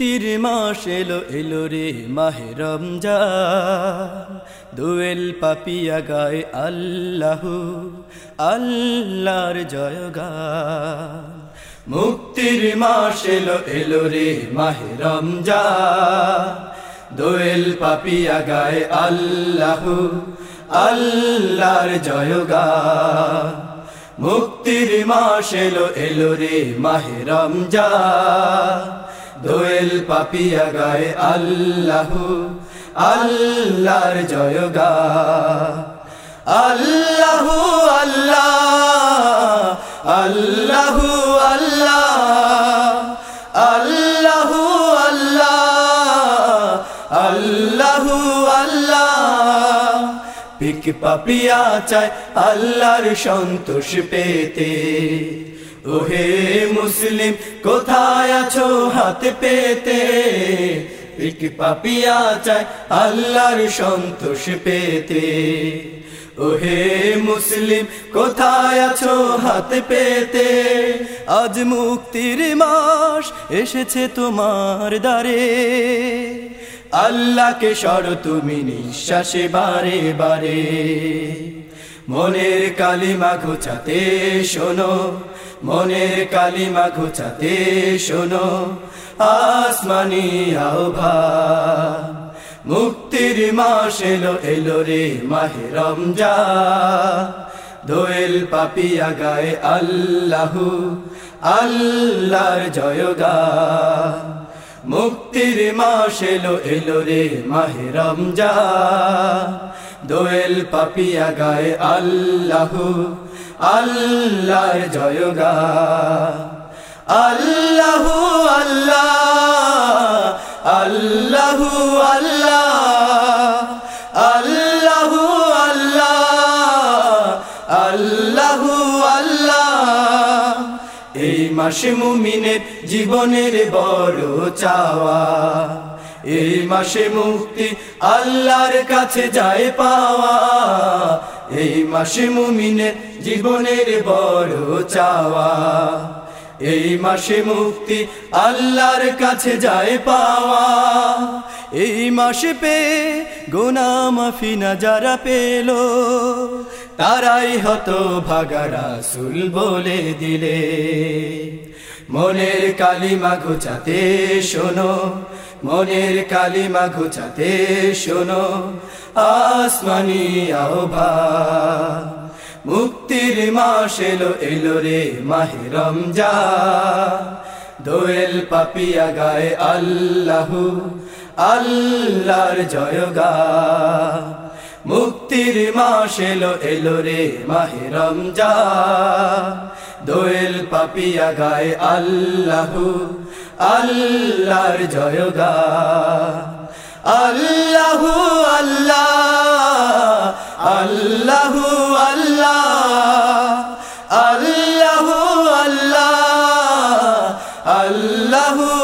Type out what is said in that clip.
মুক্তির মাস এলো এলো রে মাহে দোয়েল পাপিয়া গায় আল্লাহু, আল্লাহর জয়গান। মুক্তির মাস এলো এলো রে মাহে রমজান। দোয়েল পাপিয়া গায় আল্লাহু, আল্লাহর জয়গান। মুক্তির মাস এলো এলো রে মাহে দোয়েল পাপিয়া গায়ে আল্লাহু, আল্লাহর জয়গা। আল্লাহু আল্লাহ আল্লাহু আল্লাহ আল্লাহু আল্লাহ আল্লাহু আল্লাহ। পিক পাপিয়া চায় আল্লাহর সন্তোষ পেতে। ওহে মুসলিম, কোথায় আছো হাত পেতে? পিক পাপিয়া চায় আল্লাহর সন্তোষ পেতে। ওহে মুসলিম, কোথায় আছো হাত পেতে? আজ মুক্তির মাস এসেছে তোমার দ্বারে। আল্লাহকে সর, তুমি নিঃশ্বাসে বারে বারে। মনের কালিমা ঘুচাতে শোনো, মনের কালিমা ঘুচাতে শোনো, আসমানি আহ্বা, মুক্তির মাস এলো এলো রে মাহে রমজা দোয়েল পাপিয়া গায়ে আল্লাহু, আল্লাহর জয়গা মুক্তির মাস এলো এলো রে মাহে রমজা দোয়েল পাপিয়া গায়ে আল্লাহু, আল্লাহর জয়গা। আল্লাহু আল্লাহ আল্লাহু আল্লাহ আল্লাহু আল্লাহ আল্লাহু আল্লাহ। এই মাসে মুমিনের জীবনের বড় চাওয়া। এই মাসে মুক্তি আল্লাহর কাছে যায় পাওয়া। এই মাসে মুমিনের জীবনের বড় চাওয়া। এই মাসে মুক্তি আল্লাহর কাছে যায় পাওয়া। এই মাসে পে গোনা মাফি না যারা পেল, তারাই হতো ভাগারা সুল বলে দিলে। মনের কালিমা ঘুচাতে শোনো মনের কালিমা ঘুচাতে শোনো, আসমানি আহ্বা। মুক্তির মাস এলো এলো রে মাহে যা দোয়েল পাপিয়া গায়ে আল্লাহু, আল্লাহর জয়গা মুক্তির মাস এলো এলো রে মাহে রমজা দোয়েল পাপিয়া গায়ে আল্লাহু আল্লাহর জয়গা আল্লাহ আল্লাহ আল্লাহু আল্লাহ আল্লাহু আল্লাহ আল্লাহু